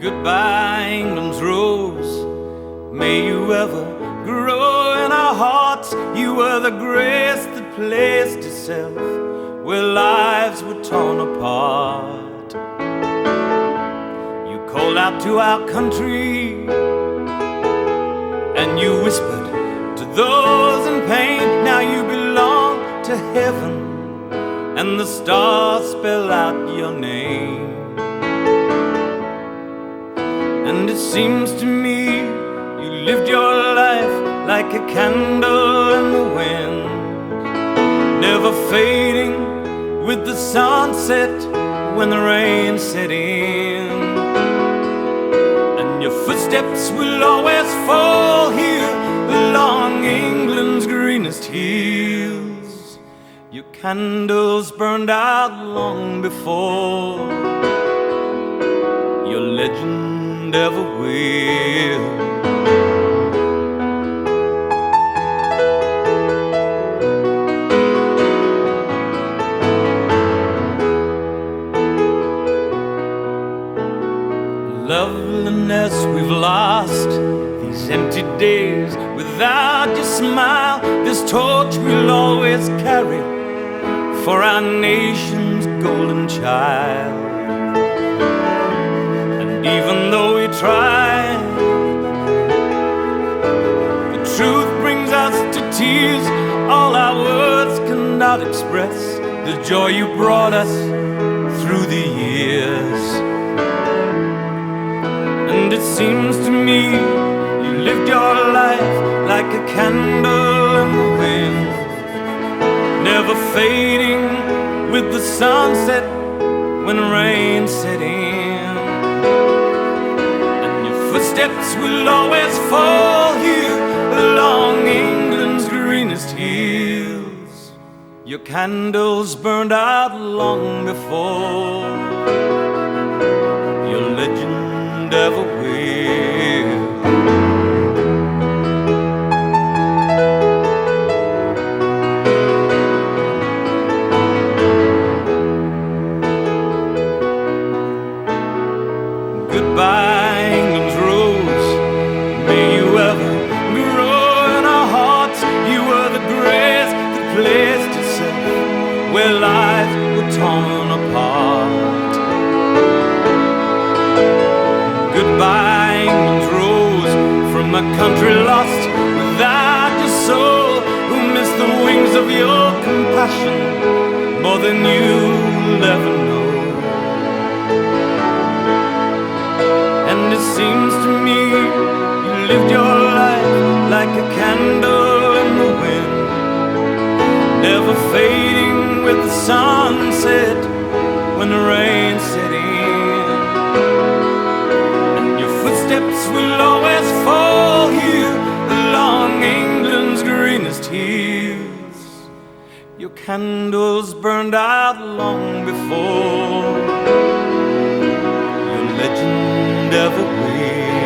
Goodbye, England's rose. May you ever grow in our hearts. You were the grace that placed itself where lives were torn apart. You called out to our country and you whispered to those in pain. Now you belong to heaven, and the stars spell out your name. And it seems to me you lived your life like a candle in the wind, never fading with the sunset when the rain set in. And your footsteps will always fall here along England's greenest hills. Your candles burned out long before your legend ever will. Loveliness we've lost these empty days without your smile. This torch we'll always carry for our nation's golden child. Truth brings us to tears. All our words cannot express the joy you brought us through the years. And it seems to me you lived your life like a candle in the wind, never fading with the sunset when rain set in. And your footsteps will always fall here along England's greenest hills. Your candles burned out long before your legend ever will. Goodbye, Goodbye, rose, from a country lost without your soul, who missed the wings of your compassion more than you'll ever know. And it seems to me you lived your life like a candle in the wind, never fading with the sunset when the rain set in. Footsteps will always fall here along England's greenest hills. Your candles burned out long before your legend ever will.